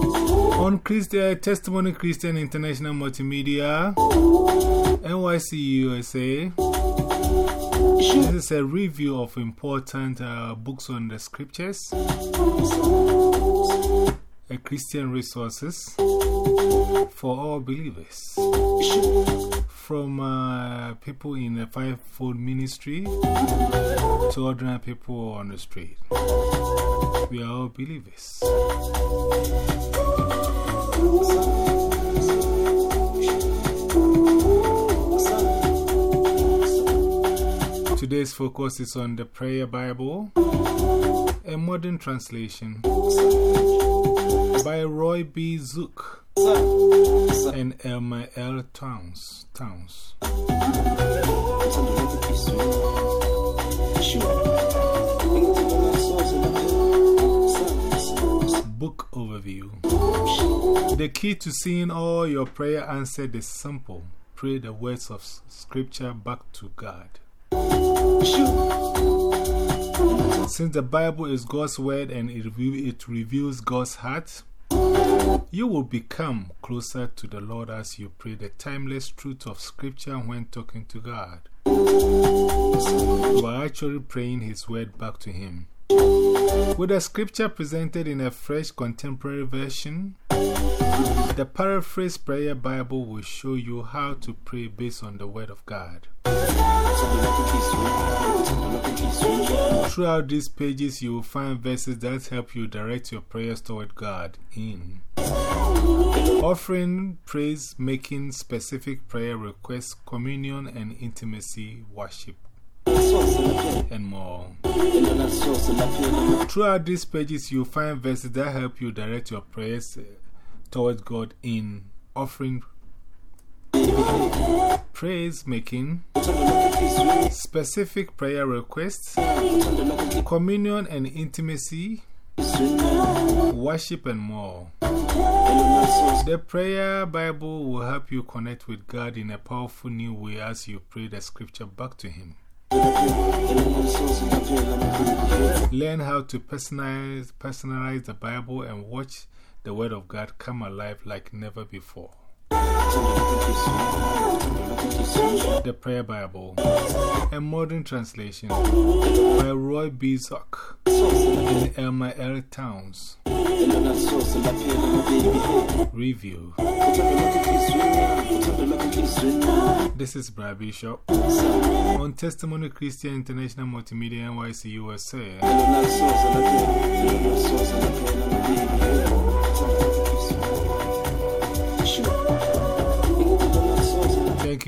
On Christian Testimony Christian International Multimedia, NYC USA. This is a review of important uh, books on the scriptures, a Christian resources for all believers. From uh, people in the fivefold ministry to ordinary people on the street. We are all believers. Today's focus is on the Prayer Bible, a modern translation by Roy B. Zuck and Elmer L. Towns. Towns. Book Overview The key to seeing all your prayer answered is simple pray the words of Scripture back to God. Since the Bible is God's Word and it, it reveals God's heart, you will become closer to the Lord as you pray the timeless truth of Scripture when talking to God. You are actually praying His Word back to Him. With the Scripture presented in a fresh contemporary version, the Paraphrase Prayer Bible will show you how to pray based on the Word of God. Throughout these pages, you will find verses that help you direct your prayers toward God in offering, praise, making specific prayer requests, communion and intimacy, worship, and more. Throughout these pages, you will find verses that help you direct your prayers towards God in offering, praise making, specific prayer requests, communion and intimacy, worship, and more. The Prayer Bible will help you connect with God in a powerful new way as you pray the scripture back to Him. Learn how to personalize, personalize the Bible and watch the Word of God come alive like never before. The Prayer Bible, a modern translation by Roy B. Zuck and Elmer L. Towns. Review This is Brad Bishop on Testimony Christian International Multimedia NYC USA.